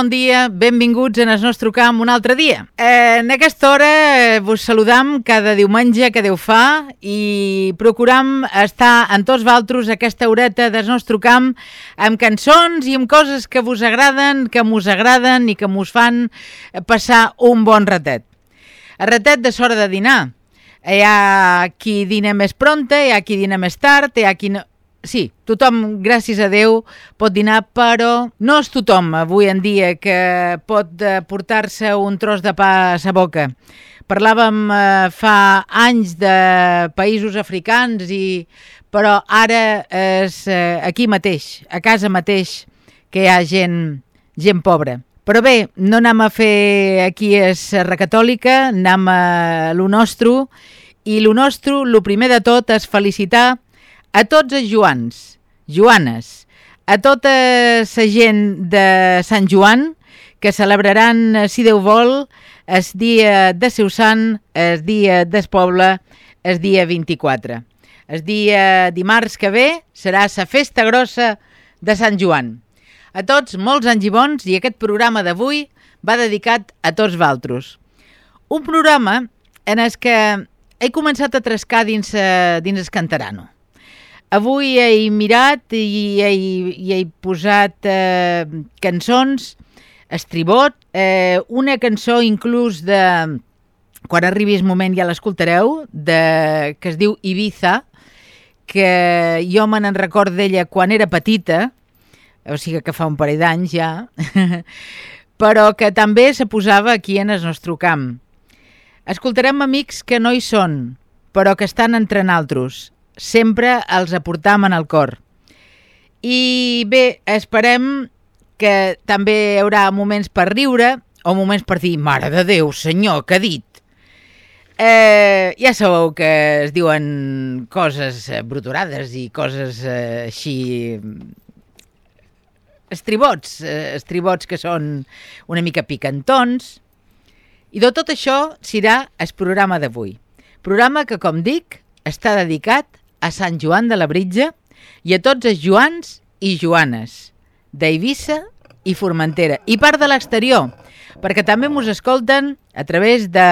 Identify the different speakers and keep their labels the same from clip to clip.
Speaker 1: Bon dia, benvinguts en el nostre camp un altre dia. Eh, en aquesta hora eh, vos saludam cada diumenge que Déu fa i procuram estar en tots valtros aquesta horeta del nostre camp amb cançons i amb coses que vos agraden, que mos agraden i que mos fan passar un bon ratet. El ratet de l'hora de dinar. Hi ha qui dina més pronta, hi ha qui dina més tard, hi ha qui no... Sí, tothom, gràcies a Déu, pot dinar, però no és tothom avui en dia que pot eh, portar-se un tros de pa a sa boca. Parlàvem eh, fa anys de països africans, i però ara és eh, aquí mateix, a casa mateix, que hi ha gent, gent pobra. Però bé, no anem a fer aquí és recatòlica, anem a lo nostre, i lo nostre, lo primer de tot, és felicitar a tots els Joans, Joanes, a tota la gent de Sant Joan que celebraran, si Déu vol, el dia de seu sant, el dia del poble, el dia 24. El dia dimarts que ve serà la festa grossa de Sant Joan. A tots, molts anys i bons, i aquest programa d'avui va dedicat a tots valtros. Un programa en el que he començat a trescar dins, uh, dins el Cantarano. Avui he mirat i he, i he posat eh, cançons, estribot, eh, una cançó inclús de, quan arribi el moment ja l'escoltareu, de, que es diu Ibiza, que jo me n'en record d'ella quan era petita, o sigui que fa un parell d'anys ja, però que també se posava aquí en el nostre camp. Escoltarem amics que no hi són, però que estan entre naltros. Sempre els aportam en el cor. I bé, esperem que també hi haurà moments per riure o moments per dir, mare de Déu, senyor, què ha dit? Eh, ja sabeu que es diuen coses eh, bruturades i coses eh, així estribots, eh, estribots que són una mica picantons. I de tot això serà el programa d'avui. Programa que, com dic, està dedicat a Sant Joan de la Britja i a tots els Joans i Joanes d'Eivissa i Formentera i part de l'exterior, perquè també mos escolten a través de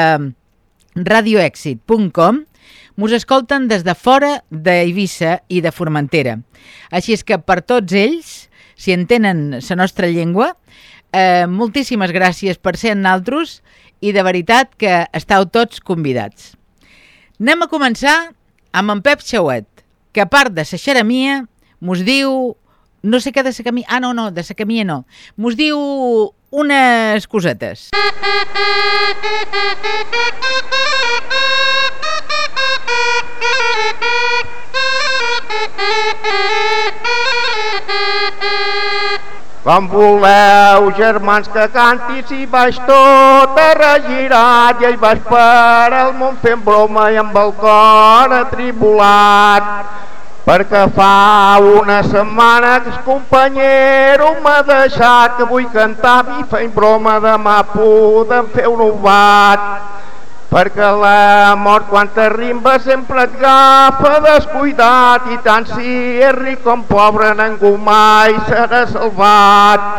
Speaker 1: radioexit.com mos escolten des de fora d'Eivissa i de Formentera. Així és que per tots ells, si entenen la nostra llengua, eh, moltíssimes gràcies per ser en naltros i de veritat que estàu tots convidats. Anem a començar amb en Pep Xauet, que a part de sa xeremia mos diu, no sé què de sa camí, ah no, no, de sa camí no, mos diu unes cosetes.
Speaker 2: Com voleu, germans, que canti si baix tot arregirat i ell baix per al món fent broma i amb el cor atribulat. Perquè fa una setmana que el companyero m'ha deixat que vull cantar i fent broma demà podem fer un obat. Perquè la mort quan t'arrimba sempre et agafa descuidat i tant si és ric com pobre ningú mai serà salvat.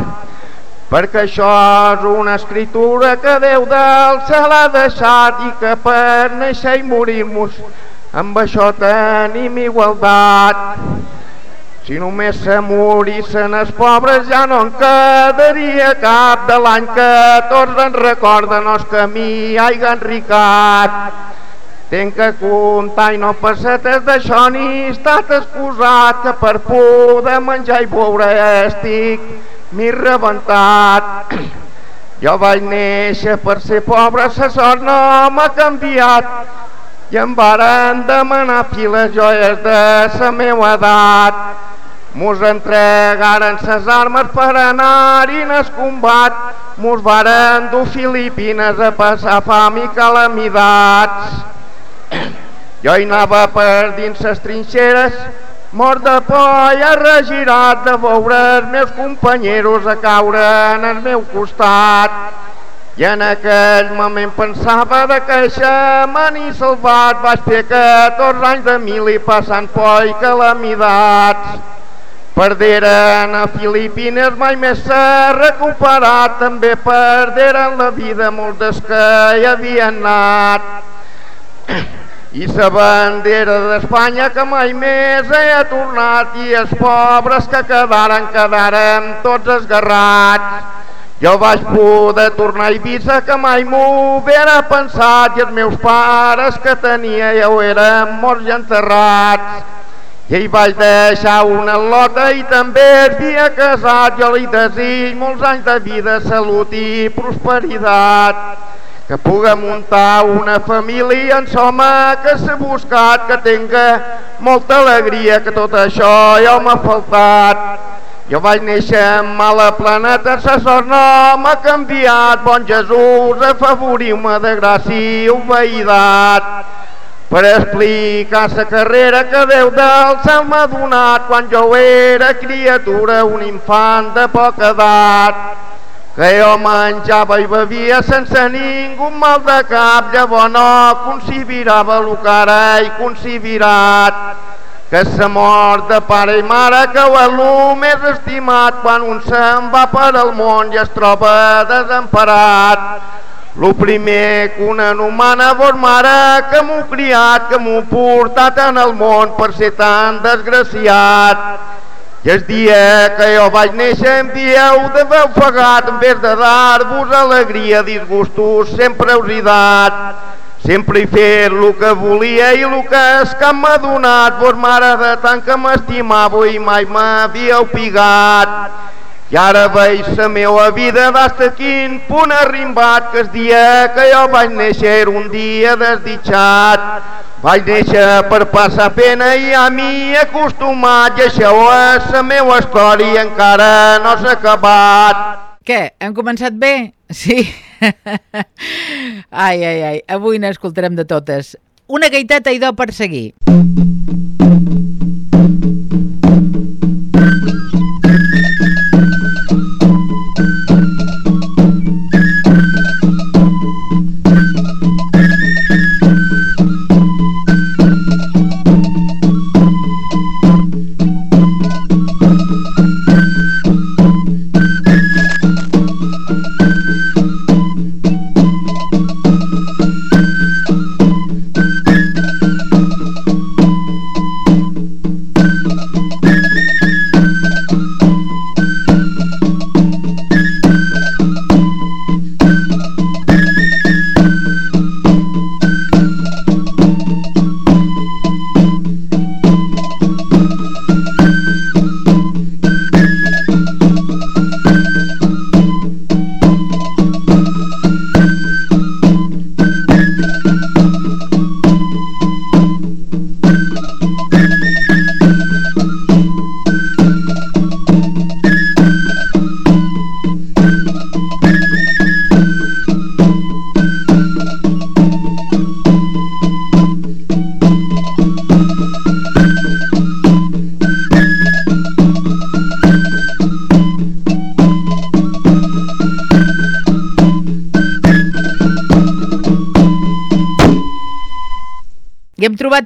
Speaker 2: Perquè això és una escritura que Déu del cel ha deixat i que per néixer i morir-nos amb això tenim igualtat. Si només se morissin els pobres ja no en quedaria cap de l'any que tots en recorden els camí haiga enricat. Tenc que comptar i no pessetes d'això ni estat excusat que per poder menjar i beure estic m'hi rebentat. Jo vaig néixer per ser pobre, sa sort no m'ha canviat i em varen demanar piles joies de sa meva edat. Mos entregaren ses armes per anar-hi en el combat, mos varen dur Filipines a passar fam i calamidats. Jo hi anava per dins ses trinxeres, mort de por i arregirat de veure els meus companyeros a caure en el meu costat. En aquell moment pensava de que xaman i salvat vaig fer 14 anys de mil i passant por i calamidats. Perderen a Filipines, mai més s'ha recuperat, també perderen la vida molts dels que hi havien anat. I sa bandera d'Espanya que mai més ha tornat i els pobres que quedaren, quedaren tots esgarrats. Jo vaig poder tornar a Eivissa que mai m'ho hubiera pensat i els meus pares que tenia ja ho eren morts i enterrats. I hi vaig deixar una lota i també havia casat. Jo li desig molts anys de vida, salut i prosperitat que puga muntar una família en home que s'ha buscat, que tenga molta alegria, que tot això ja m'ha faltat. Jo vaig néixer en mala planeta, sa sort no m'ha canviat, bon Jesús, afavoriu-me de gràcia i obeïdat per explicar sa carrera que Déu del cel m'ha donat. Quan jo era criatura, un infant de poca edat que jo menjava i bevia sense ningú mal de cap, llavors no concibirava el que ara he concibirat, que sa mort de pare i mare que el més estimat quan un se'n va per al món i es troba desemparat. Lo primer que una humana vos mare que m'ho criat, que m'ho portat en el món per ser tan desgraciat. I el dia que jo vaig néixer em dieu d'haver ofegat en vez de dar-vos alegria, disgustos, sempre us he dat. Sempre he fet el que volia i el que és que m'ha donat, vos mare de tant que m'estimava i mai m'havíeu pigat. I ara veig la meva vida d'hasta quin punt ha rimbat, que el dia que jo vaig néixer era un dia desditjat. Vaig néixer per passar pena i a mi acostumat i això és la meva història encara no s'ha acabat.
Speaker 1: Què, hem començat bé? Sí? Ai, ai, ai, avui n'escoltarem de totes. Una gaiteta i do per seguir. I hem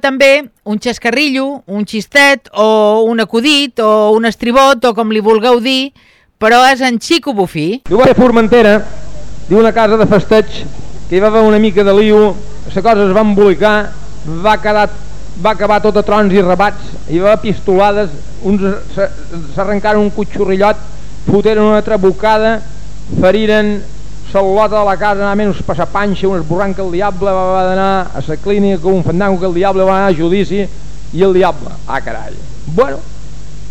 Speaker 1: també un xascarrillo, un xistet o un acudit o un estribot o com li vulgueu dir, però és en Xico Bufí.
Speaker 3: Diu a Formentera, diu una casa de festeig, que hi va haver una mica de liu, la cosa es va embolicar, va quedar va acabar tot a trons i rebats, hi va pistolades, uns s'arrencaren un cotxorrillot, foteren una trabucada, feriren lota de la casa, anar menys passar panxa, un esborrant que el diable va, anar a la clínica, un fandango que el diable va anar a judici, i el diable, ah carai. Bueno,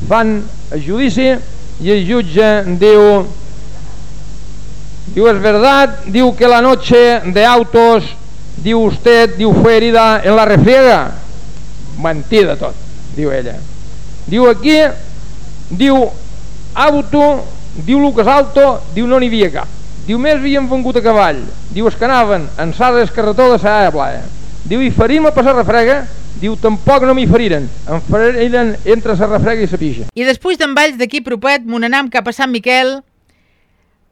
Speaker 3: fan el judici i el jutge diu diu es verdad, diu que la noche de autos diu usted, diu fue herida en la refriega mentida tot, diu ella. Diu aquí diu auto diu Lucas Alto diu no n'hi havia cap diu més havien vengut a cavall. Diu es que anaven en sala d'escarretó de Playa diu i ferim a passar refrega. Diu tampoc no m'hi feriren. Em feriren entre la refrega i la pixa
Speaker 1: i després d'en Valls d'aquí propet m'onanam cap a Sant Miquel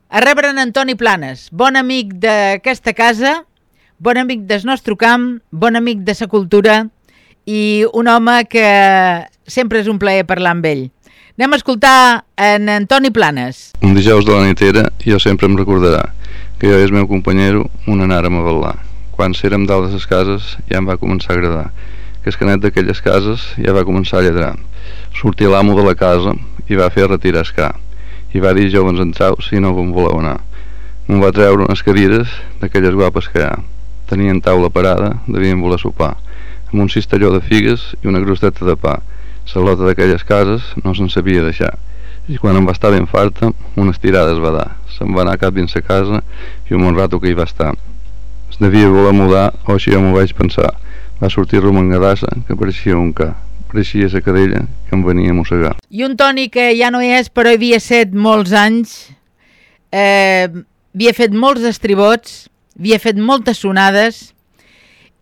Speaker 1: a rebre en Antoni Planes. Bon amic d'aquesta casa bon amic del nostre camp bon amic de sa cultura i un home que sempre és un plaer parlar amb ell. Anem a escoltar en Antoni Planes.
Speaker 4: Un dijous de la nitera jo sempre em recordarà que jo i el meu companyero un anàrem a ballar. Quan érem dalt de les cases ja em va començar a agradar que el canet d'aquelles cases ja va començar a lladrar. Sortia l'amo de la casa i va fer retirar escar i va dir jovens entrau si no vos voleu anar. Me'n va treure unes cadires d'aquelles guapes que hi ha. Tenien taula parada, devien voler sopar amb un cistelló de figues i una crosteta de pa. La lota d'aquelles cases no se'n sabia deixar. I quan em va estar ben farta, unes tirades va dar. Se'n va anar cap dins la casa i un bon rato que hi va estar. Es devia voler mudar, o així jo m'ho vaig pensar. Va sortir romangadassa, que pareixia un ca. Pareixia la cadella que em venia a mossegar.
Speaker 1: I un Toni que ja no és, però havia set molts anys, eh, havia fet molts estribots, havia fet moltes sonades,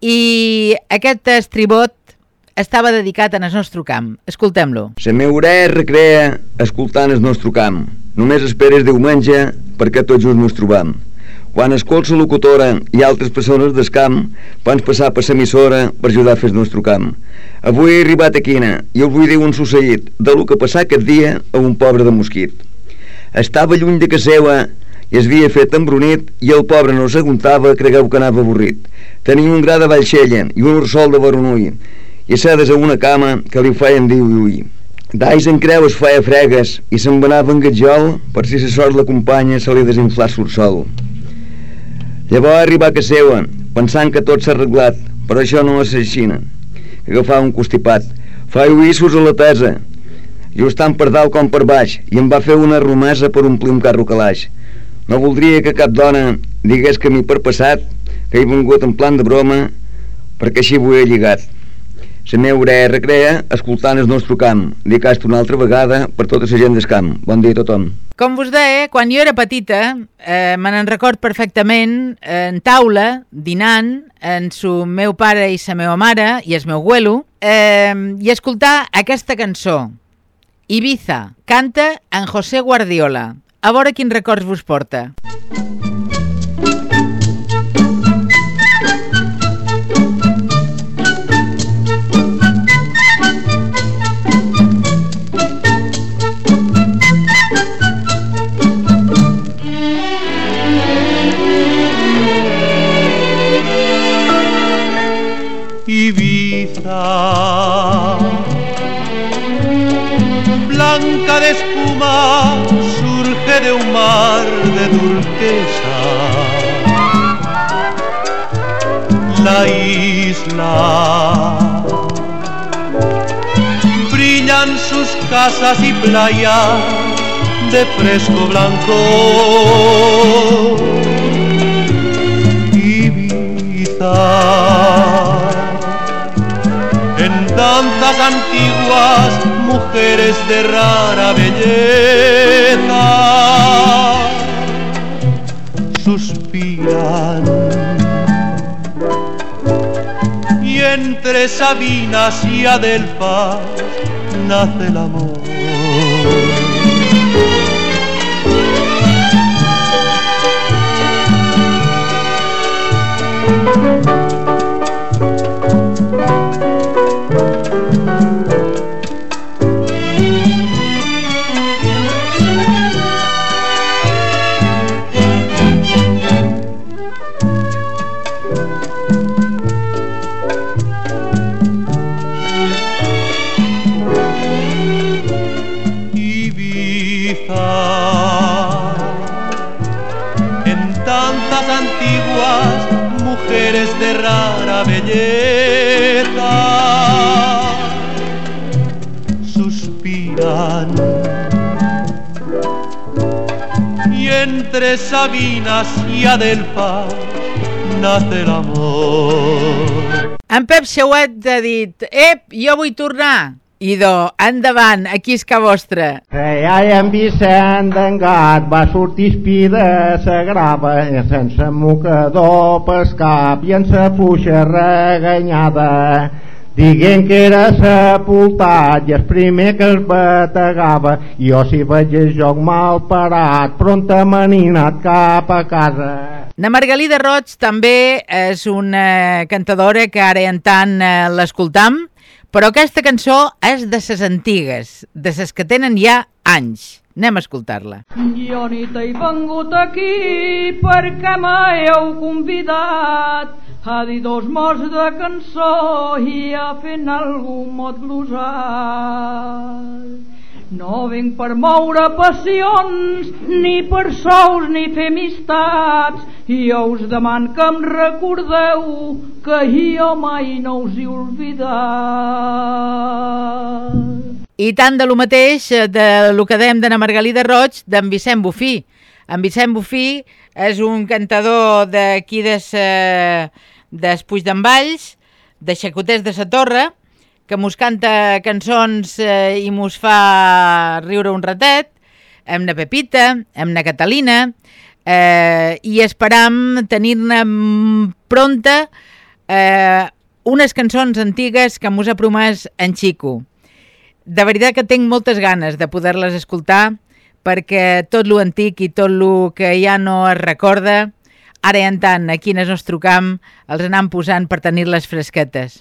Speaker 1: i aquest estribot estava dedicat en el nostre camp. Escoltem-lo.
Speaker 5: La meva hora recrea escoltant el nostre camp. Només esperes diumenge perquè tots just ens trobam. Quan escolts la locutora i altres persones del camp, pots passar per l'emissora per ajudar a fer el nostre camp. Avui he arribat a Quina i us vull dir un succeït de lo que passà aquest dia a un pobre de mosquit. Estava lluny de casa seva i es havia fet embrunit i el pobre no s'aguntava, cregueu que anava avorrit. Tenia un gra de vallxella i un ursol de baronull i sedes a una cama que li feien diu i ui. D'ais en creu es feia fregues i se'n venava en gatjol per si la sort l'acompanya se li desinflar sol. Llavors arribar a casa seva, pensant que tot s'ha arreglat, però això no és aixina. Agafava un constipat, feia uissos a la tesa, just tant per dalt com per baix, i em va fer una romesa per omplir un carro calaix. No voldria que cap dona digués que m'hi per passat, que he vingut en plan de broma, perquè així ho he lligat. La meva recrea escoltant el nostre camp. Dicast una altra vegada per tota la gent del camp. Bon dia a tothom.
Speaker 1: Com vos deia, quan jo era petita, eh, me n'en record perfectament, en taula, dinant, en su meu pare i sa meva mare, i el meu abuelo, eh, i escoltar aquesta cançó. Ibiza, canta en José Guardiola. A veure quins records vos porta.
Speaker 6: Ibiza espuma de un mar de turquesa. La isla brillan sus casas y playas de fresco blanco. Ibiza danzas antiguas, mujeres de rara belleza suspiran. Y entre Sabinas y Adelfas nace el amor. La belleza suspiran y entre Sabinas y Adelfa nace el amor.
Speaker 1: En Pep Xauet ha dit, ep, jo vull tornar. Idò, endavant, aquí és que vostre.
Speaker 7: Que ja en Vicent d'Engat va sortir espí de sa grava i sense mocador pel cap i en sa fluixa reganyada dient que era sepultat i el primer que es bategava. I jo si veig el joc mal parat pronta maninat cap a casa.
Speaker 1: Na Margalida Roig també és una cantadora que ara en tant eh, l'escoltam, però aquesta cançó és de ses antigues, de ses que tenen ja anys. Anem a escoltar-la.
Speaker 8: Jo ni t'he vengut aquí perquè m'heu convidat a dir dos mots de cançó i a fer algun mot glosat. No vinc per moure passions, ni per sous ni fer amistats, jo us deman que em recordeu que jo mai no us he oblidat.
Speaker 1: I tant de lo mateix, eh, de lo que dèiem d'Anna Margalida Roig, d'en Vicent Bufí. En Vicent Bufí és un cantador d'aquí des Puig d'en Valls, de Xacoters de sa Torre, que mos canta cançons eh, i mos fa riure un ratet, amb na Pepita, amb na Catalina, eh, i esperam tenir-ne pronta eh, unes cançons antigues que mos ha promès en Xico. De veritat que tinc moltes ganes de poder-les escoltar perquè tot lo antic i tot lo que ja no es recorda, ara i en tant, aquí en el nostre camp, els anam posant per tenir-les fresquetes.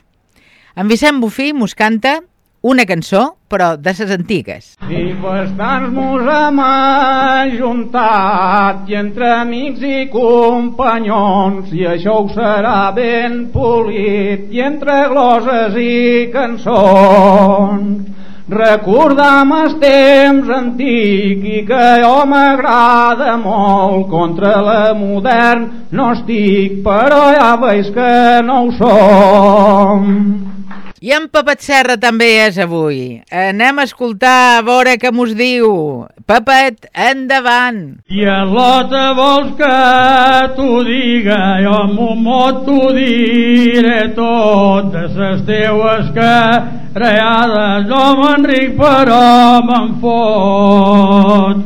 Speaker 1: En Vicent Bufí mos canta una cançó, però de ses antigues.
Speaker 7: I bastants mos hem ajuntat i entre amics i companyons i això ho serà ben polit i entre gloses i cançons recordam el temps antic i que jo m'agrada molt contra la modern no estic però ja veig que no ho som
Speaker 1: I en Pepet Serra també és avui. Anem a escoltar a veure què mos diu. Pepet, endavant!
Speaker 8: I a l'ota vols que t'ho diga, jo amb un mot t'ho diré tot, de ses teues creades, jo m'enric però me'n fot.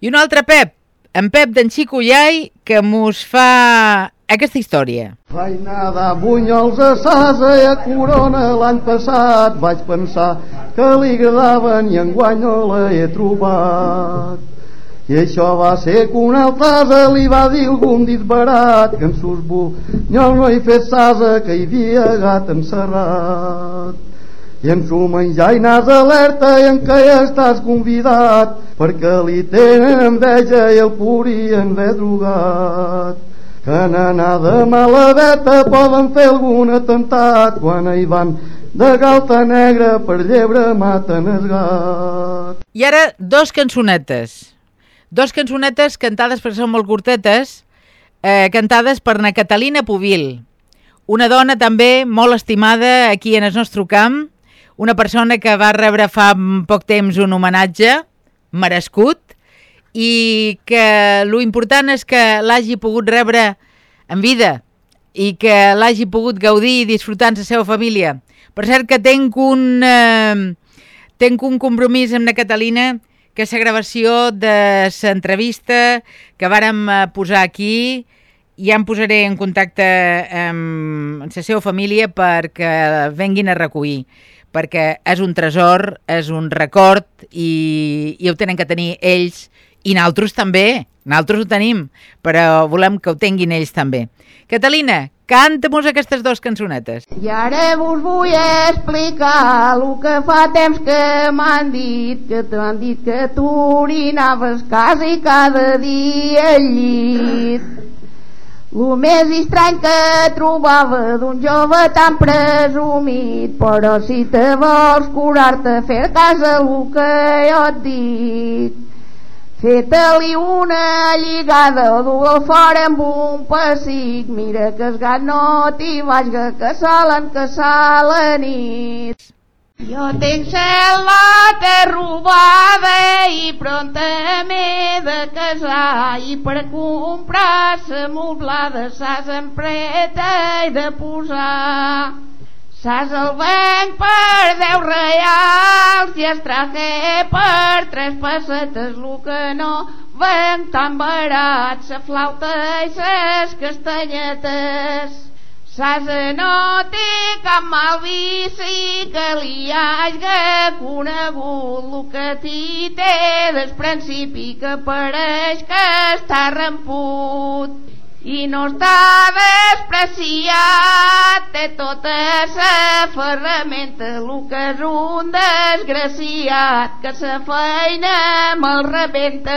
Speaker 1: I un altre Pep, en Pep d'en Xico Iai, que mos fa aquesta història.
Speaker 7: De bunyols a Sasa i a Corona l'any passat. Vaig pensar que li agradaven i enguany no l'he trobat. I això va ser que una altra li va dir algun disbarat que en sus bunyols no hi fet sasa que hi havia gat encerrat. I en su menjar i nas alerta i en què estàs convidat perquè li tenen enveja i el podrien haver drogat en anar de malaveta poden fer algun atemptat quan hi van de galta negra per llebre maten el gat.
Speaker 1: I ara dos cançonetes. Dos cançonetes cantades perquè són molt curtetes, eh, cantades per na Catalina Puvil, una dona també molt estimada aquí en el nostre camp, una persona que va rebre fa poc temps un homenatge merescut i que lo important és que l'hagi pogut rebre en vida i que l'hagi pogut gaudir i disfrutar amb la seva família. Per cert que tenc un, eh, tenc un compromís amb la Catalina que la gravació de l'entrevista que vàrem eh, posar aquí ja em posaré en contacte amb la seva família perquè venguin a recollir perquè és un tresor, és un record i, i ho tenen que tenir ells i naltros també, naltros ho tenim, però volem que ho tinguin ells també. Catalina, canta-mos aquestes dues cançonetes.
Speaker 9: I ara vos vull explicar el que fa temps que m'han dit, que t'han dit que tu orinaves quasi cada dia al llit. Lo més estrany que trobava d'un jove tan presumit, però si te vols curar-te, fer cas a lo que jo et dic. Feta-li una lligada o du'l fora amb un pessic, mira que el gat no t'hi vagi que solen caçar la nit. Jo tinc celota robada i pronta m'he de casar i per comprar sa moblada s'has empreta i de posar. Saps el banc per 10 reals i es traje per 3 pessetes, lo que no venc tan barat, sa flauta i ses castanyetes. Sasa no té cap mal vici que li hagi conegut el que t'hi té des principi que pareix que està ramput i no està despreciat té tota sa ferramenta el que és un desgraciat que sa feina me'l rebenta.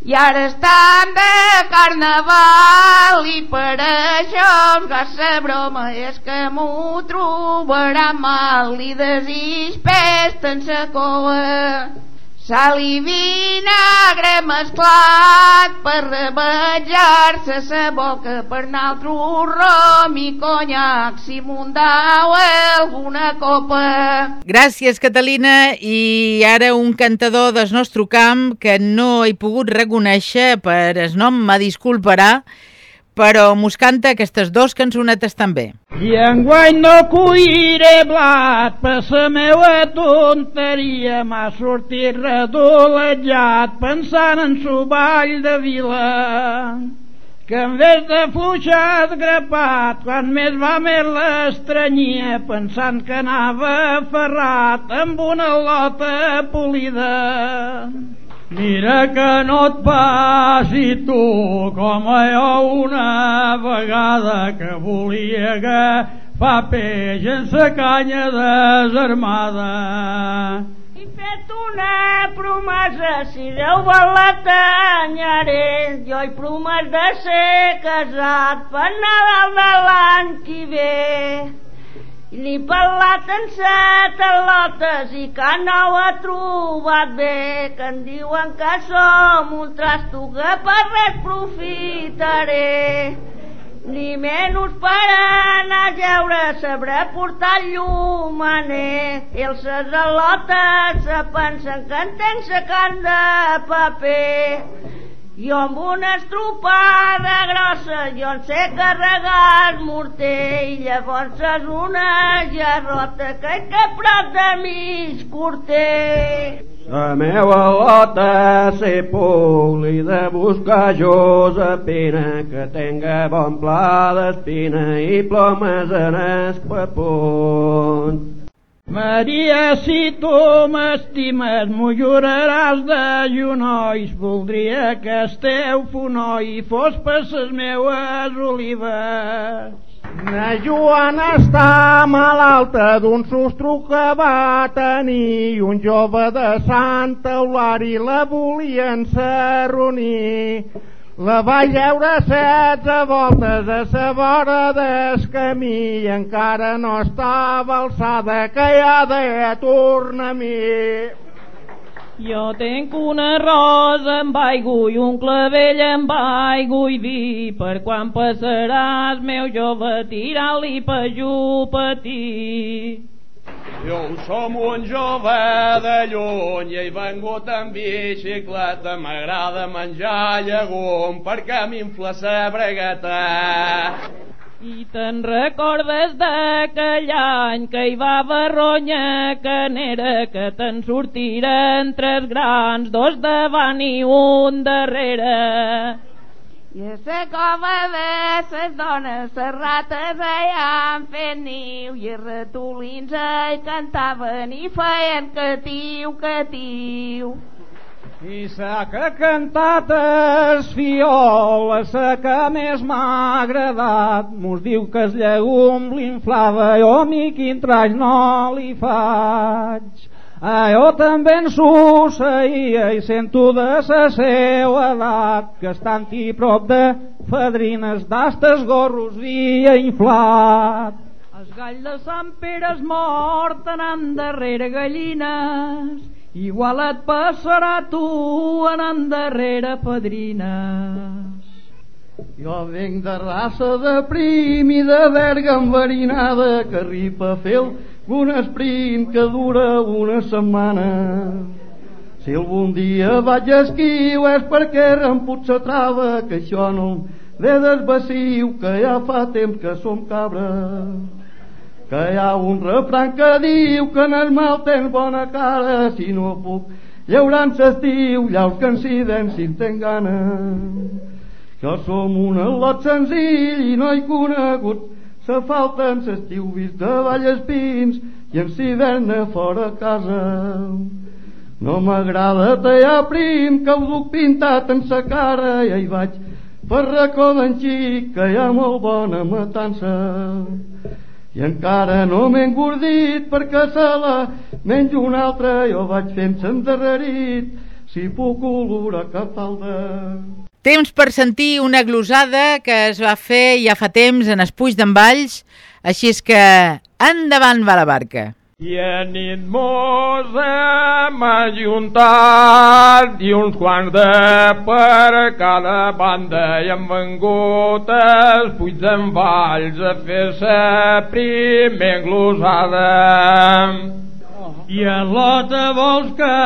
Speaker 9: I ara estan de carnaval i per això els gasta broma és que m'ho trobarà mal i desig pesta en sa cola sal i vinagre mesclat per rebatjar-se sa boca per naltro rom i conyac. Si m'undau alguna copa.
Speaker 1: Gràcies, Catalina. I ara un cantador del nostre camp que no he pogut reconèixer per el nom, me disculparà, però mos canta aquestes dos cançonetes també.
Speaker 10: I enguany no colliré blat, per la meua tonteria m'ha sortit redolejat pensant en su ball de vila. Que en vez de fluixat grapat, quan més va més l'estranyia, pensant que anava ferrat amb una lota polida. Mira que no et passi tu com jo una vegada que volia agafar peix en sa canya desarmada.
Speaker 11: He fet una promesa, si Déu vol la tanyaré, jo he promès de ser casat per Nadal de l'any que ve. I li parlat en set al·lotes i que no ho ha trobat bé, que em diuen que som un trasto que per res profitaré. Ni menys per anar a jeure sabré portar el llumaner. I els al·lotes se pensen que entenc sa can de paper. Jo amb una estropada grossa, jo en sé carregar el morter i llavors és una gerrota que hi que prop de mig corter.
Speaker 12: La meva lota se poli de buscar Josepina que tenga bon pla d'espina i plomes en el pepons.
Speaker 10: Maria, si tu m'estimes, m'ho juraràs de genolls. Voldria que el teu fonoll fos per ses meues olives.
Speaker 12: Na Joana està malalta d'un sostro que va tenir un jove de Santa Eulari la volien serronir. La va lleure setze voltes a sa vora del camí i encara no estava alçada que ha de tornar a mi.
Speaker 13: Jo tenc una rosa amb aigua i un clavell amb aigua i vi per quan passaràs, meu jove, tirant-li pejú patir.
Speaker 14: Jo som un jove de lluny i he vengut amb bicicleta. M'agrada menjar llegum perquè m'infla sa bregueta.
Speaker 13: I te'n recordes d'aquell any que hi va verronya canera que te'n sortiren tres grans, dos davant i un darrere.
Speaker 9: I a la cova de ses dones, les rates allà han fet niu i els ratolins hi cantaven i feien catiu, catiu.
Speaker 10: I sa que cantat es fiola, sa que més m'ha agradat, mos diu que el llegum l'inflava, jo a mi quin traix no li faig. Ah, jo també en succeïa i sento de sa seva edat que estant-hi prop de fadrines d'astes gorros havia inflat.
Speaker 13: El gall de Sant Pere és mort anant darrere gallines
Speaker 8: Igual et passarà tu anant darrere padrines.
Speaker 7: Jo venc de raça de prim i de verga enverinada que ripa a fer un esprint que dura una setmana. Si algun dia vaig a esquiu és perquè remput sa trava, que això no ve desbaciu, que ja fa temps que som cabres. Que hi ha un refran que diu que en el mal tens bona cara, si no puc llaurar s'estiu, llaus que en si tenc gana. Jo som un al·lot senzill i no he conegut se falten s'estiu vist de Vallespins i en civerna fora casa. No m'agrada tallar prim que ho duc pintat en sa cara i hi vaig per racó d'en xic que hi ha molt bona matança i encara no m'he engordit perquè se la menjo una altra jo vaig fent-se endarrerit si puc olorar cap falda
Speaker 1: Temps per sentir una glosada que es va fer ja fa temps en Espuig d'en Valls, així és que endavant va la barca.
Speaker 14: I a nit mos hem ajuntat i uns quants de per cada banda i hem vengut els puig d'en Valls a fer-se primer glosada.
Speaker 7: I a l'ota vols que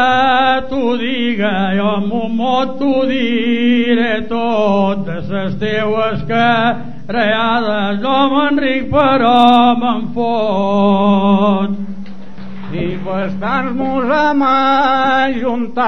Speaker 7: t'ho diga, jo m'ho t'ho diré tot de ses teues creades, jo m'enric però me'n fot.
Speaker 15: I bastants mos hem ajuntat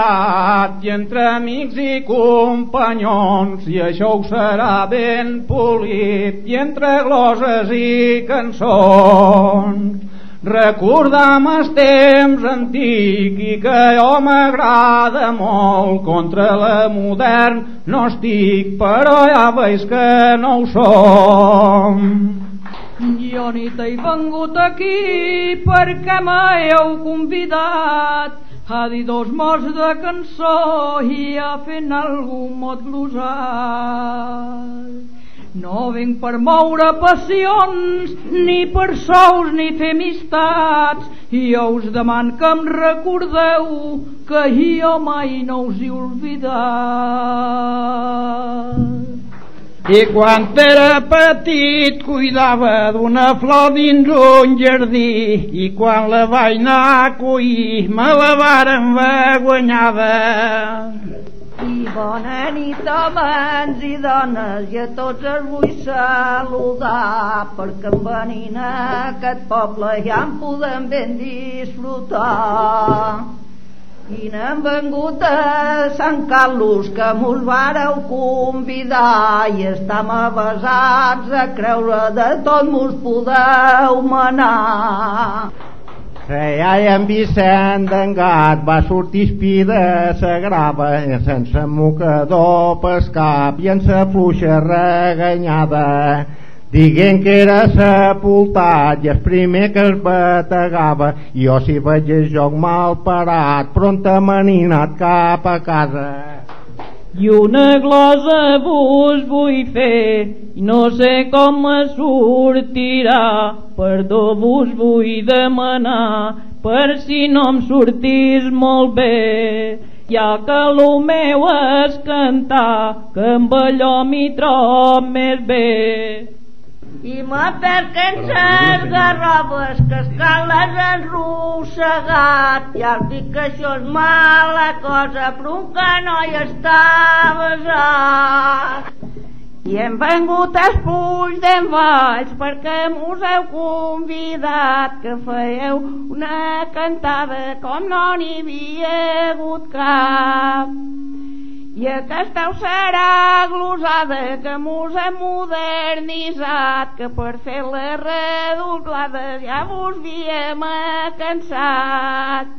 Speaker 15: i entre amics i companyons i això ho serà ben polit i entre gloses i cançons Recordam els temps antic i que jo m'agrada molt contra la modern. No estic però ja veus que no ho som.
Speaker 8: Jo ni t'he vengut aquí perquè m'heu convidat a dir dos mots de cançó i a fer algun mot glosat no vinc per moure passions, ni per sous ni fer amistats, jo us deman que em recordeu que jo mai no us he oblidat.
Speaker 15: I quan era petit cuidava d'una flor dins un jardí i quan la vaig anar a collir me la varen guanyada.
Speaker 16: I bona nit, homes i dones, i a tots els vull saludar, perquè en venint a aquest poble ja en podem ben disfrutar. I n'hem vengut a Sant Carlos, que mos vareu convidar, i estem avasats a creure de tot mos podeu manar.
Speaker 12: Feia en Vicent d'en Gat va sortir espí de sa grava sense mocador pel cap i en sa fluixa reganyada dient que era sepultat i el primer que es bategava. Jo si veig el joc mal parat pronta anat cap a casa
Speaker 8: i una glosa vos vull fer i no sé com me sortirà. Perdó vos vull demanar per si no em sortís molt bé. Ja que lo meu és cantar que amb allò m'hi trob més bé
Speaker 16: i me perquen ses garrobes que escales enrossegat ja us dic que això és mala cosa però un canoi està besat i hem vengut als Puig d'en Valls perquè mos heu convidat que fèieu una cantada com no n'hi havia hagut cap i aquesta serà glosada que mos hem modernitzat, que per fer les redoblades ja vos havíem cansat.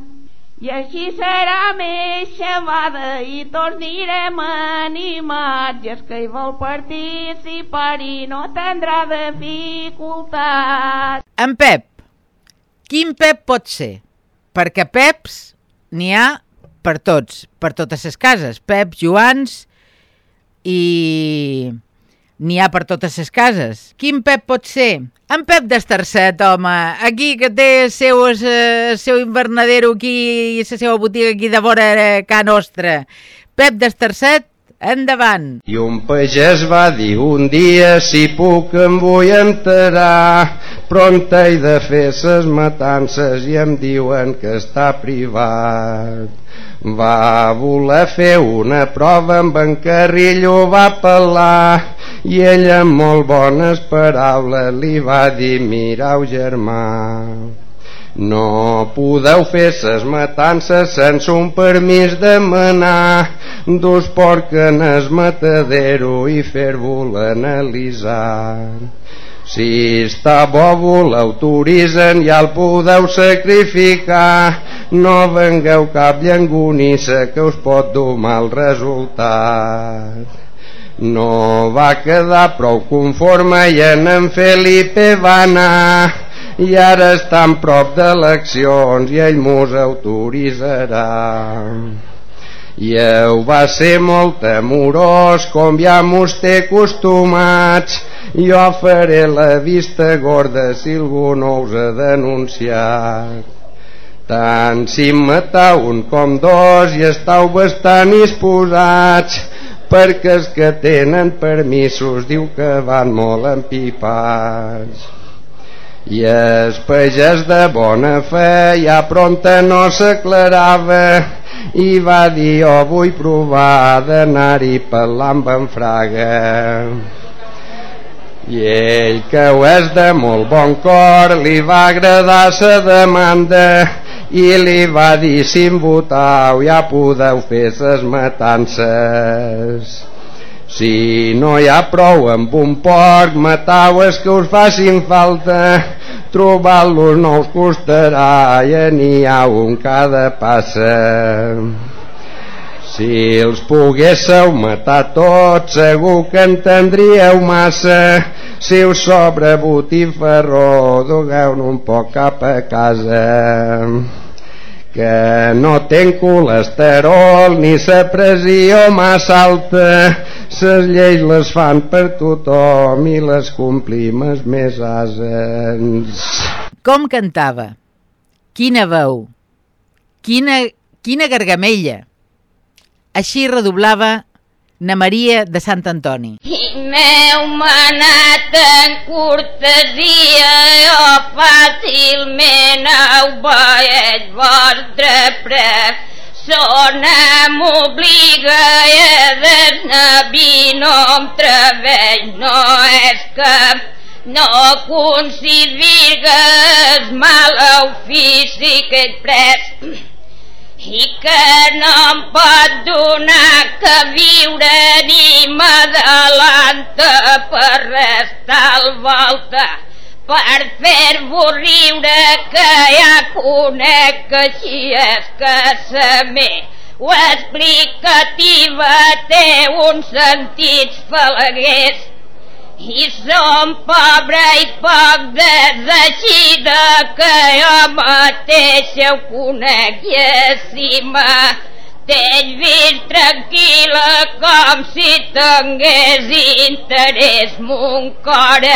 Speaker 16: I així serà més xavada i tots animats i és que hi vol participar i no tindrà dificultat.
Speaker 1: En Pep. Quin Pep pot ser? Perquè Peps n'hi ha per tots, per totes les cases, Pep, Joans i n'hi ha per totes les cases. Quin Pep pot ser? En Pep d'Estarcet, home, aquí que té el seu, el seu invernadero aquí i la seva botiga aquí de vora ca nostra. Pep d'Estarcet, endavant.
Speaker 2: I un pagès va dir un dia si puc em vull enterar pronta he de fer ses matances i em diuen que està privat va voler fer una prova amb en Carrillo va pelar i ell amb molt bones paraules li va dir mirau germà no podeu fer ses matances sense un permís de manar. Dos porc en es matadero i fer-vos analitzar si està bo l'autoritzen ja el podeu sacrificar. No vengueu cap llangonissa que us pot dur mal resultat. No va quedar prou conforme i en en Felipe va anar. I ara estan prop d'eleccions i ell mos autoritzarà i eu va ser molt amorós com ja mos té acostumats. Jo faré la vista gorda si algú no us ha denunciat. Tant si matau un com dos i estàu bastant disposats perquè els que tenen permisos diu que van molt empipats i el pagès de bona fe ja pronta no s'aclarava. I va dir oh, vull provar d'anar-hi parlar amb en Fraga i ell que ho és de molt bon cor li va agradar sa demanda. I li va dir si em votau ja podeu fer ses matances si no hi ha prou amb un porc matau els que us facin falta trobar-los no us costarà i n'hi ha un cada passa si els poguésseu matar tots, segur que entendríeu massa. Si us sobra botifarró, dugueu un poc cap a casa. Que no ten colesterol ni sa pressió massa alta. Ses lleis les fan per tothom i les complim els més asens.
Speaker 1: Com cantava? Quina veu? Quina, quina gargamella? Així redoblava Na Maria de Sant Antoni.
Speaker 17: I m'heu manat en cortesia, jo fàcilment ho veig vostre pref. Sona m'obliga i a desnavi no em treveix, no és que no considigues mal ofici que et pres i que no em pot donar que viure ni m'adalanta per restar al volta per fer-vos riure que ja conec que així és me ho explicativa té uns sentits falaguers i som pobre i poc deseixida que jo mateix ho conec i estima t'he vist tranquil·la com si tingués interès mon cor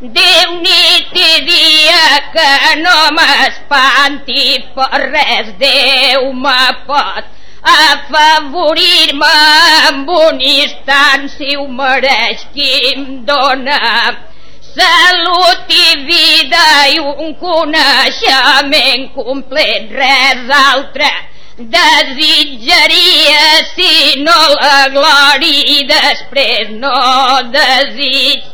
Speaker 17: diu nit i dia que no m'espanti per res Déu me pot afavorir-me amb un instant si ho mereix qui em dóna salut i vida i un coneixement complet res altre. Desitjaria si no la glòria i després no desig.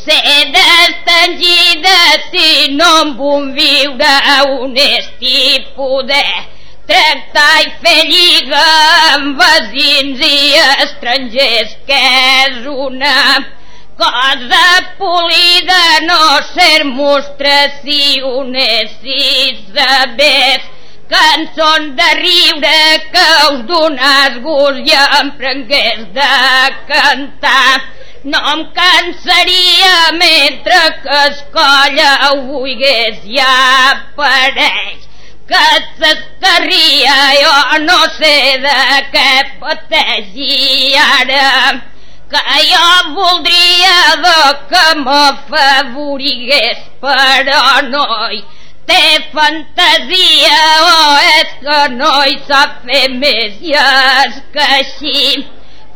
Speaker 17: Ser destengida si no em vull viure honest i poder tractar i fer lliga amb vecins i estrangers, que és una cosa polida no ser mostre si honest si sabés cançons de riure que us donàs gust i em prengués de cantar. No em cansaria mentre que es colla ho vulgués ja apareix que s'estarria jo no sé de què pateixi ara
Speaker 18: que jo voldria de que m'afavorigués, però no hi té fantasia o és que no hi sap fer més i és que així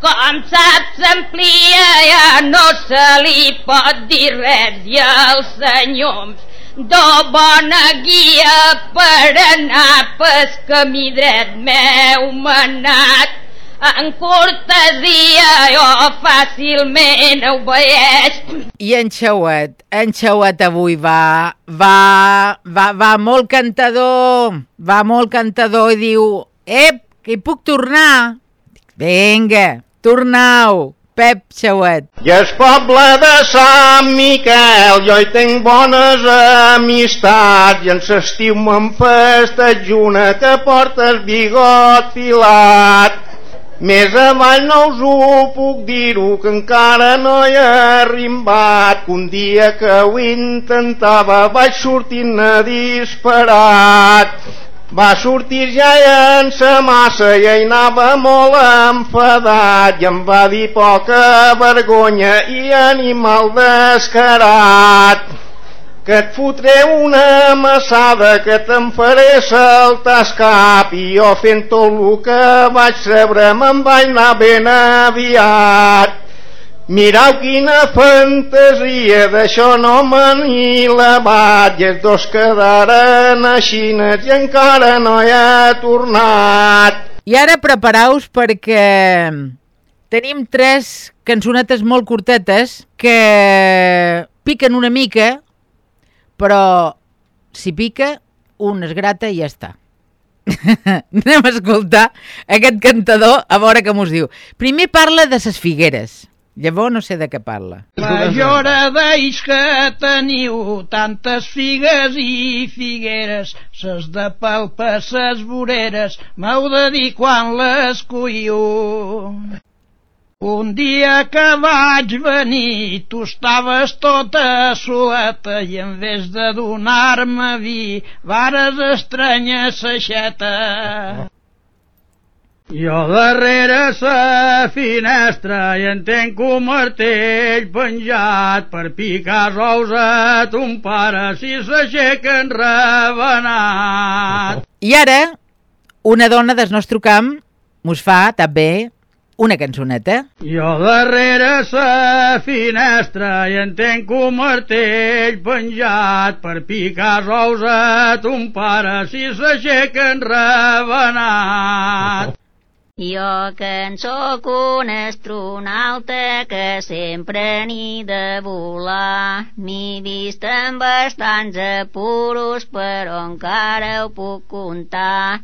Speaker 18: com saps s'amplia ja no se li pot dir res i els senyors do bona guia per anar pel camí dret m'heu manat en cortesia jo fàcilment obeeix.
Speaker 1: I en Xauet, en Xauet avui va, va, va, va molt cantador, va molt cantador i diu, ep, que hi puc tornar? Vinga, tornau, Pep Xauet.
Speaker 2: I el poble de Sant Miquel, jo hi tinc bones amistats, i en l'estiu me'n festejuna que portes bigot filat. Més avall no us ho puc dir-ho, que encara no hi ha que un dia que ho intentava vaig sortir-ne disparat. Va sortir ja en sa massa i ell anava molt enfadat i em va dir poca vergonya i animal descarat que et fotré una massada que te'n faré saltar cap i jo fent tot el que vaig rebre me'n vaig anar ben aviat. Mirau quina fantasia, d'això no me n'hi lavat, i els dos quedaren així i encara no hi ha tornat.
Speaker 1: I ara preparaus perquè tenim tres cançonetes molt curtetes que piquen una mica, però si pica, un es grata i ja està. Anem a escoltar aquest cantador a veure com us diu. Primer parla de ses figueres. Llavors no sé de què parla.
Speaker 10: Majora d'eix que teniu tantes figues i figueres, ses de palpa, ses voreres, m'heu de dir quan les cuiu. Un dia que vaig venir, tu estaves tota soleta i en vez de donar-me vi, vares estranya seixeta. Jo darrere sa finestra i en tenc un martell penjat per picar els ous a ton pare si s'aixequen rebenat.
Speaker 1: I ara, una dona del nostre camp mos fa també una cançoneta.
Speaker 10: Jo darrere sa finestra i en tenc un martell penjat per picar els ous a ton pare si s'aixequen rebenat.
Speaker 18: Jo que en sóc un astronauta que sempre n'hi de volar. M'he vist en bastants apuros, però encara ho puc comptar.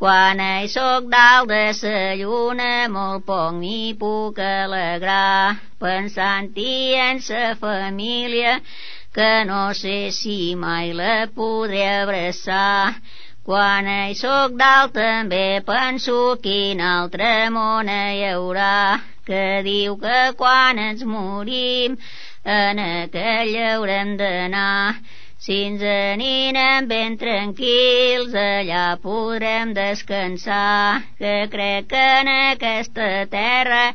Speaker 18: Quan hi sóc dalt de sa lluna, molt poc m'hi puc alegrar, pensant-hi en sa família, que no sé si mai la podré abraçar. Quan hi sóc dalt també penso quin altre món hi haurà, que diu que quan ens morim en aquell haurem d'anar. Si ens aninem ben tranquils, allà podrem descansar, que crec que en aquesta terra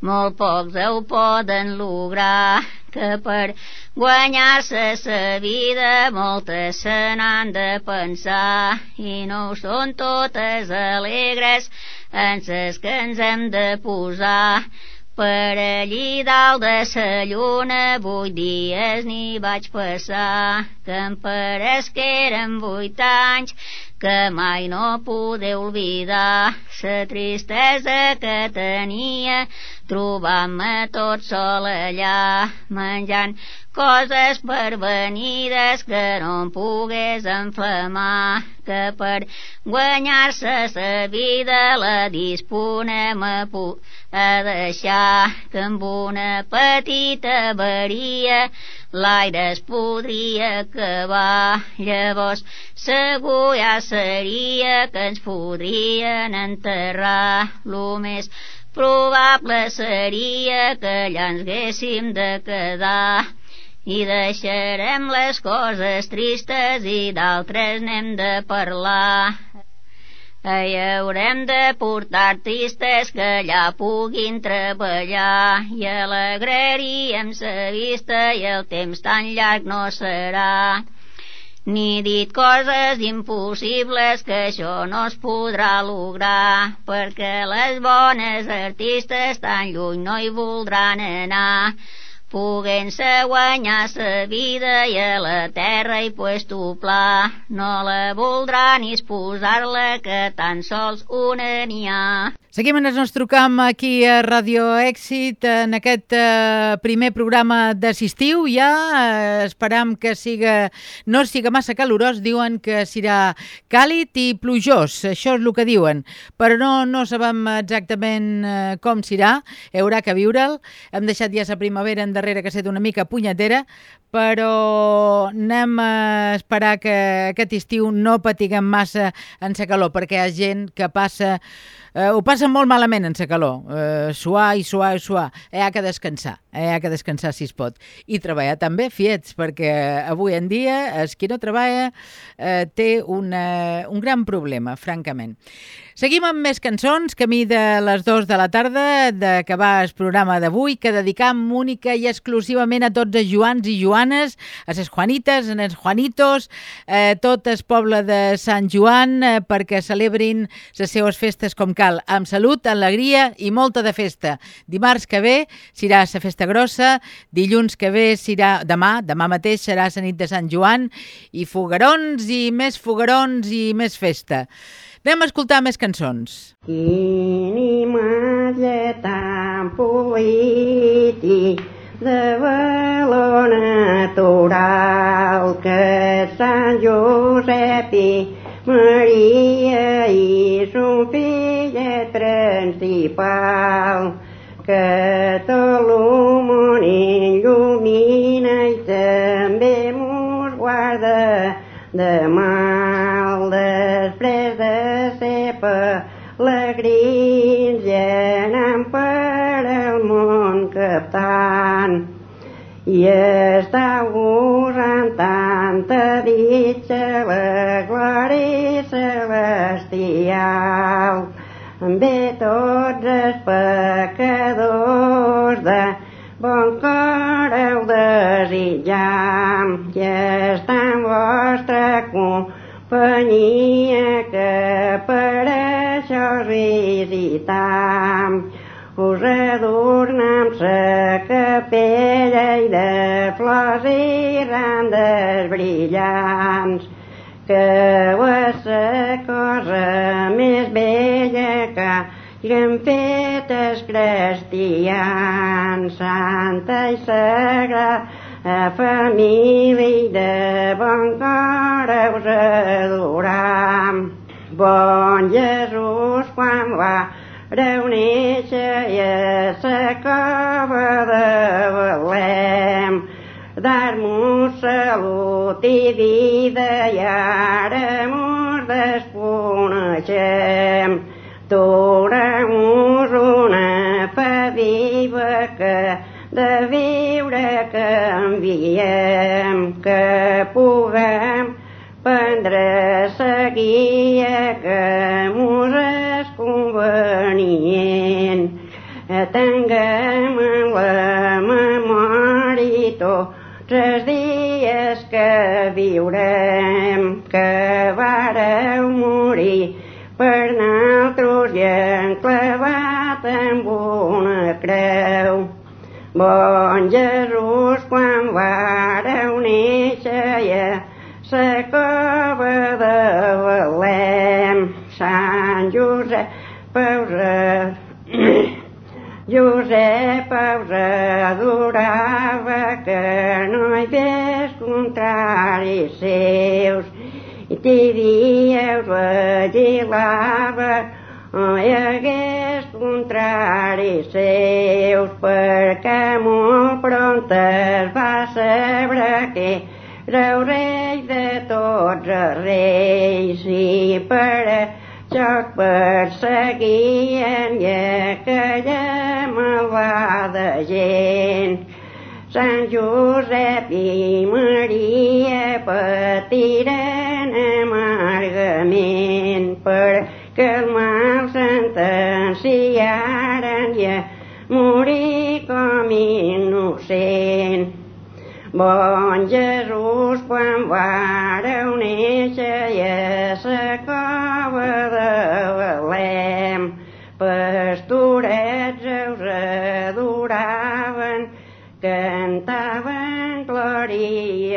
Speaker 18: molt pocs ho poden lograr, que per guanyar-se sa vida moltes se n'han de pensar i no són totes alegres en ses que ens hem de posar. Per allí dalt de sa lluna vuit dies n'hi vaig passar, que em pareix que eren vuit anys, que mai no pude oblidar sa tristesa que tenia trobant-me tot sol allà, menjant coses pervenides que no em pogués inflamar, que per guanyar-se sa vida la disponem a, a deixar que amb una petita avaria l'aire es podria acabar. Llavors segur ja seria que ens podrien enterrar lo més probable seria que allà ens haguéssim de quedar i deixarem les coses tristes i d'altres n'hem de parlar. Hi haurem de portar artistes que allà puguin treballar. I alegraríem sa vista i el temps tan llarg no serà. Ni dit coses impossibles que això no es podrà lograr, perquè les bones artistes tan lluny no hi voldran anar, puguent-se guanyar sa vida i a la terra i puesto pla, no la voldrà ni posar-la que tan sols una n'hi ha.
Speaker 1: Seguim en el nostre camp aquí a Radio Èxit en aquest eh, primer programa d'assistiu. Ja eh, esperam que siga, no siga massa calorós, diuen que serà càlid i plujós, això és el que diuen, però no, no sabem exactament eh, com serà, haurà que viure'l. Hem deixat ja la primavera endarrere que ha estat una mica punyetera, però anem a esperar que aquest estiu no patiguem massa en la calor, perquè hi ha gent que passa eh, ho passa molt malament en la calor, eh, suar i suar i suar. Eh, ha que descansar, eh, ha que descansar si es pot. I treballar també, fiets, perquè avui en dia el qui no treballa eh, té una, un gran problema, francament. Seguim amb més cançons, camí de les dues de la tarda, d'acabar el programa d'avui, que dedicam única i exclusivament a tots els Joans i Joanes, a les Juanites, a els Juanitos, eh, tot el poble de Sant Joan, eh, perquè celebrin les seues festes com cal, amb salut, alegria i molta de festa. Dimarts que ve serà la festa grossa, dilluns que ve serà demà, demà mateix serà la nit de Sant Joan, i fogarons i més fogarons i més festa. Anem a escoltar més cançons.
Speaker 19: Quin imatge tan polític de valor natural que Sant Josep i Maria i son fillet principal que tot el món il·lumina i també mos guarda de mal captant i està gosant tanta ditxa la glòria celestial. Ve tots els pecadors de bon cor heu desitjam i està en vostra companyia que per això us visitam. Us adornam sa capella i de flors i randes brillants que és la cosa més bella que hagin fet els cristians, santa i sagrada família i de bon cor us adoram. Bon Jesús, quan va néixer i a la cova de Belém, dar-nos salut i vida i ara mos desconeixem. Dona'm-nos una fe viva que de viure que enviem, que puguem prendre sa guia que mos La memòria els dies que viurem, que vareu morir per naltros i enclavat amb una creu. Bon Jesús, quan vareu néixer i a la cova de Belém, Sant Josep, pausa, Josep us adorava que no hi ves contraris seus. I t'hi dies vigilava no hi hagués contraris seus perquè molt pront es va saber que era el rei de tots els reis. I per això perseguien i aquella malvada gent Sant Josep i Maria patiren amargament per que el mal sentenciaren i a morir com innocent. Bon Jesús, quan vareu néixer i a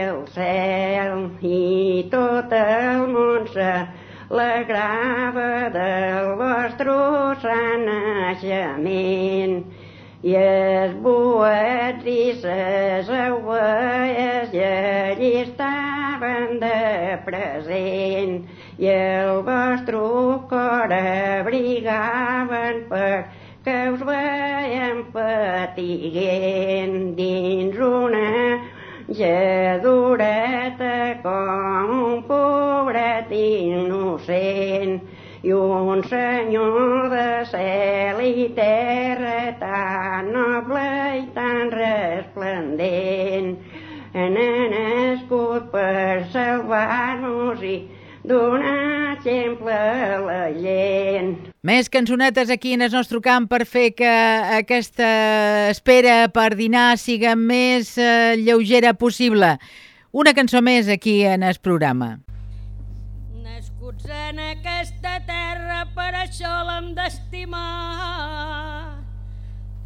Speaker 19: al cel i tot el món s'alegrava del vostre sant i els buets i les ovelles i allí estaven de present. I el vostre cor abrigaven per que us veiem patiguent dins una gedureta com un pobret innocent i un senyor de cel i terra tan noble i tan resplendent ha nascut per salvar-nos i donar exemple a la gent.
Speaker 1: Més cançonetes aquí en el nostre camp per fer que aquesta espera per dinar siga més eh, lleugera possible. Una cançó més aquí en el programa.
Speaker 20: Nascuts en aquesta terra, per això l'hem d'estimar.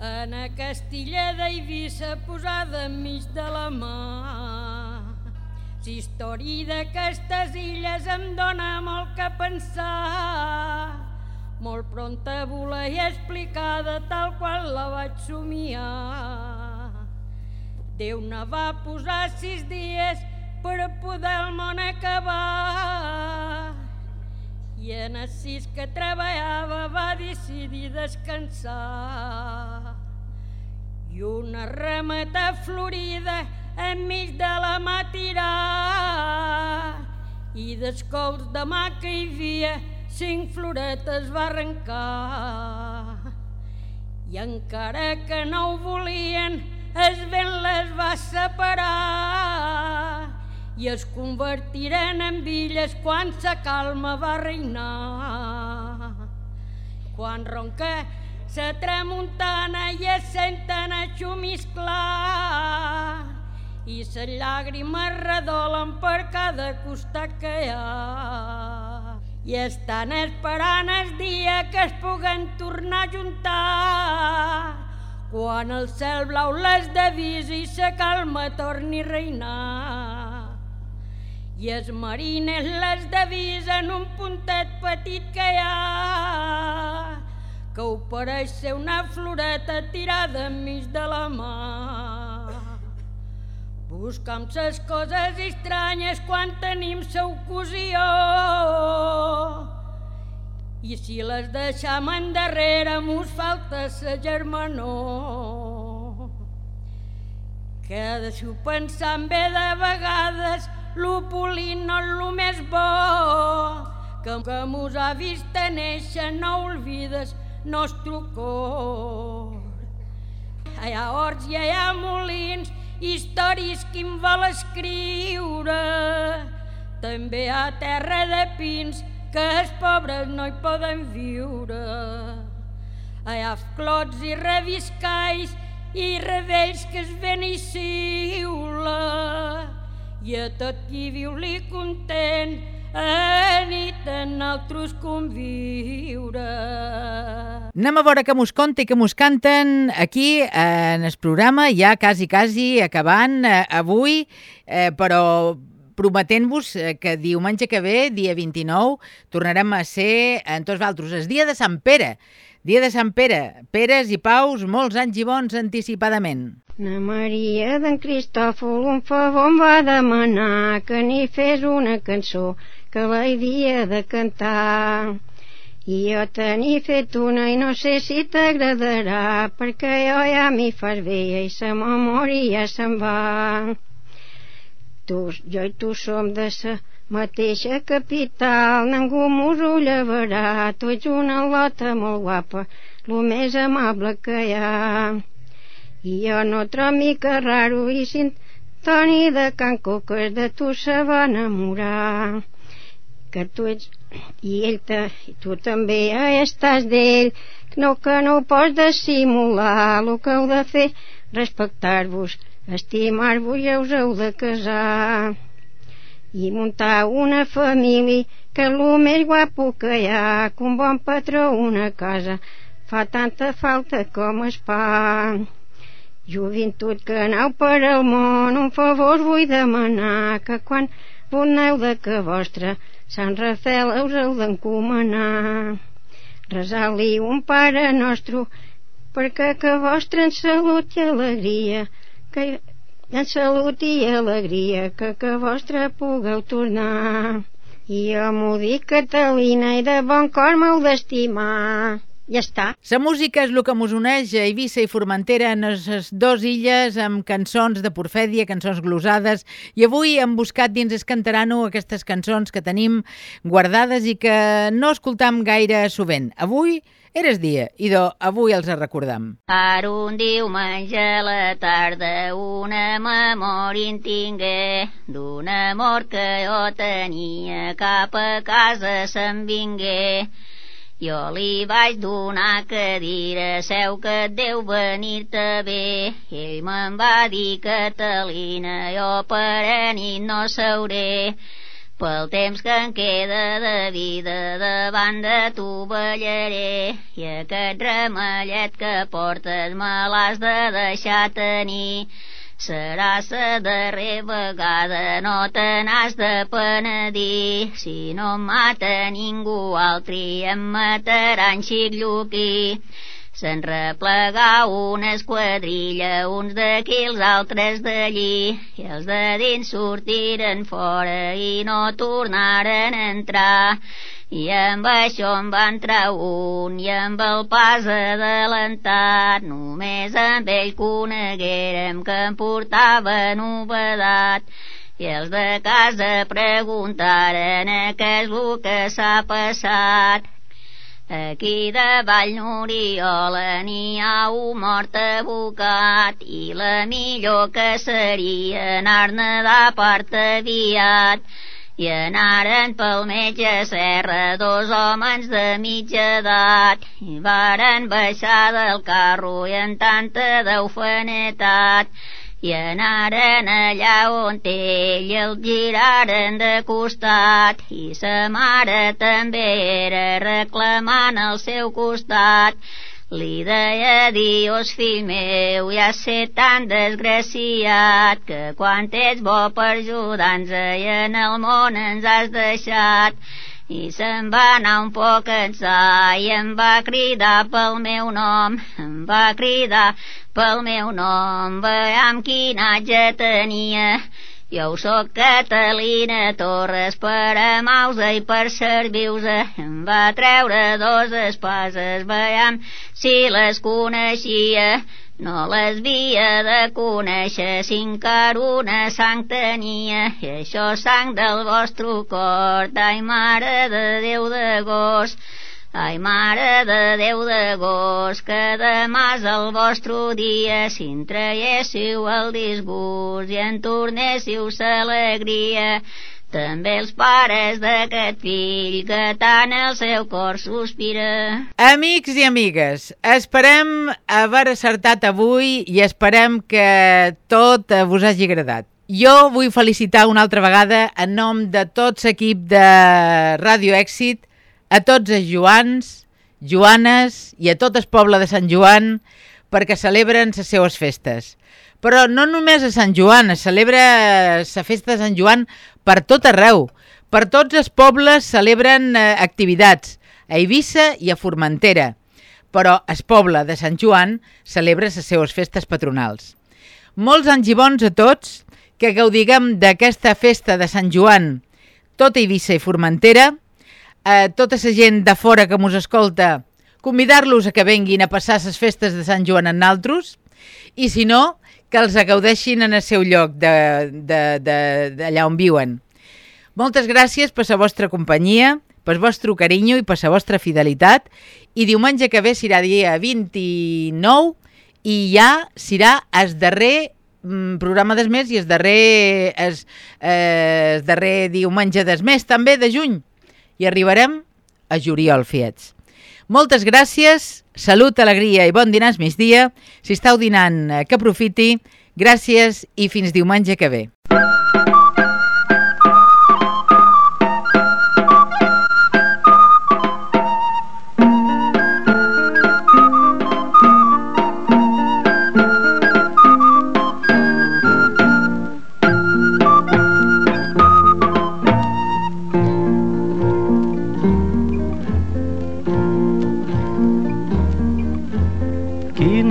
Speaker 20: En aquesta illa d'Eivissa posada enmig de la. La història d'aquestes illes em dóna molt que pensar. Molt pronta volia explicada tal qual la vaig somiar. Déu ne va posar sis dies per poder el món acabar. I en els sis que treballava va decidir descansar. I una rameta florida enmig de la mà tirar i dels cous de mà que hi havia cinc floretes va arrencar. I encara que no ho volien, el vent les va separar i es convertiren en villes quan sa calma va reinar. Quan ronca sa tramuntana i es senten a xumisclar i ses llàgrimes redolen per cada costat que hi ha. I estan esperant el dia que es puguen tornar a juntar, quan el cel blau les devisi i sa calma torni a reinar. I els marines les devisen un puntet petit que hi ha, que ho pareix ser una floreta tirada enmig de la mà. Buscam ses coses estranyes quan tenim sa ocasió i si les deixam endarrere mos falta sa germanor. Queda-s'ho pensant bé de vegades l'opulint no és lo més bo que, que mos ha vist néixer no oblides nostre cor. Hi ha horts i hi ha molins, històries que em vol escriure. També ha terra de pins que els pobres no hi poden viure. Hi ha clots i reviscais i revells que es ven i siula i a tot qui viu-li content a nit en altres conviure.
Speaker 1: Anem a veure que mos conta i que mos canten aquí en el programa, ja quasi, quasi acabant eh, avui, eh, però prometent-vos eh, que diumenge que ve, dia 29, tornarem a ser en tots altres. El dia de Sant Pere, dia de Sant Pere, Peres i Paus, molts anys i bons anticipadament.
Speaker 19: Na Maria d'en Cristòfol un favor em va demanar que n'hi fes una cançó que la havia de cantar. I jo te n'he fet una i no sé si t'agradarà perquè jo ja m'hi fas bé i sa memòria se'n va. Tu, jo i tu som de sa mateixa capital, ningú mos ho llevarà, tu ets una lota molt guapa, lo més amable que hi ha. I jo no trobo mica raro i si Toni de Can Coques de tu se va enamorar. Que tu ets i ell te, i tu també estàs d'ell no, que no pots dissimular el que heu de fer respectar-vos estimar-vos i us heu de casar i muntar una família que el més guapo que hi ha que un bon patró una casa fa tanta falta com es pa joventut que aneu per al món un favor vull demanar que quan voneu de que vostre Sant Rafel us heu d'encomanar. Resar-li un pare nostre perquè que vostre en salut i alegria que en salut i alegria que que vostre pugueu tornar. I jo m'ho dic Catalina i de bon cor m'heu d'estimar ja està.
Speaker 1: La música és el que mos uneix a Eivissa i Formentera en les dues illes amb cançons de Porfèdia, cançons glosades, i avui hem buscat dins Escantarano aquestes cançons que tenim guardades i que no escoltam gaire sovint. Avui Eres dia, i do, avui els recordam.
Speaker 18: Per un diumenge a la tarda una memòria en tingué d'un amor que jo tenia cap a casa se'n vingué jo li vaig donar cadira, seu que et deu venir-te bé. Ell me'n va dir, Catalina, jo per a nit no seuré. Pel temps que em queda de vida davant de tu ballaré i aquest remellet que portes me l'has de deixar tenir serà sa darrera vegada, no te n'has de penedir. Si no mata ningú altre, em matarà en xic lluquí. Se'n replegà una esquadrilla, uns d'aquí, els altres d'allí, i els de dins sortiren fora i no tornaren a entrar i amb això en va entrar un i amb el pas adelantat només amb ell coneguérem que em portava novedat. I els de casa preguntaren què és el que s'ha passat? Aquí davall n'Oriola n'hi ha un mort abocat i la millor que seria anar-ne de part aviat i anaren pel metge serra dos homes de mitja edat. I varen baixar del carro i en tanta d'eufanetat i anaren allà on ell el giraren de costat. I sa mare també era reclamant al seu costat li deia, dios, fill meu, ja sé tan desgraciat que quan ets bo per ajudar-nos i en el món ens has deixat. I se'n va anar un poc ençà i em va cridar pel meu nom, em va cridar pel meu nom, veiem quin atge tenia jo sóc Catalina Torres per a Mausa i per serviu-se. Em va treure dos espases, veiem si les coneixia. No les havia de conèixer si encara una sang tenia. I això sang del vostre cor, ai mare de Déu d'agost. Ai, Mare de Déu d'agost, que demà és el vostre dia, si en traiéssiu el disgust i en tornéssiu l'alegria, també els pares d'aquest fill que tant el seu cor sospira.
Speaker 1: Amics i amigues, esperem haver acertat avui i esperem que tot vos hagi agradat. Jo vull felicitar una altra vegada en nom de tot l'equip de Ràdio Èxit a tots els Joans, Joanes i a tot el poble de Sant Joan perquè celebren les seues festes. Però no només a Sant Joan, es celebra la festa de Sant Joan per tot arreu. Per tots els pobles celebren eh, activitats, a Eivissa i a Formentera. Però el poble de Sant Joan celebra les seues festes patronals. Molts anys i bons a tots, que gaudiguem d'aquesta festa de Sant Joan, tot Eivissa i Formentera, eh, tota la gent de fora que mos escolta, convidar-los a que venguin a passar les festes de Sant Joan en naltros, i si no, que els agaudeixin en el seu lloc d'allà on viuen. Moltes gràcies per la vostra companyia, per el vostre carinyo i per la vostra fidelitat, i diumenge que ve serà dia 29 i ja serà el darrer mm, programa del i el darrer, el, eh, el darrer diumenge del també de juny i arribarem a Juliol Fiets. Moltes gràcies, salut, alegria i bon dinar migdia. Si estàu dinant, eh, que aprofiti. Gràcies i fins diumenge que ve.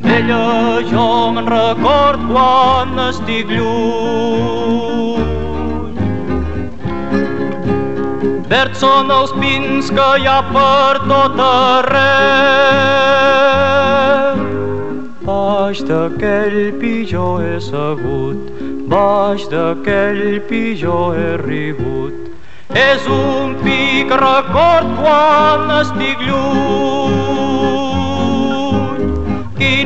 Speaker 6: D'ella jo me'n record quan estic lluny. Verds són els pins que hi ha per tot arreu. Baix d'aquell pitjó he segut, baix d'aquell pitjó he rigut. És un pic record quan estic lluny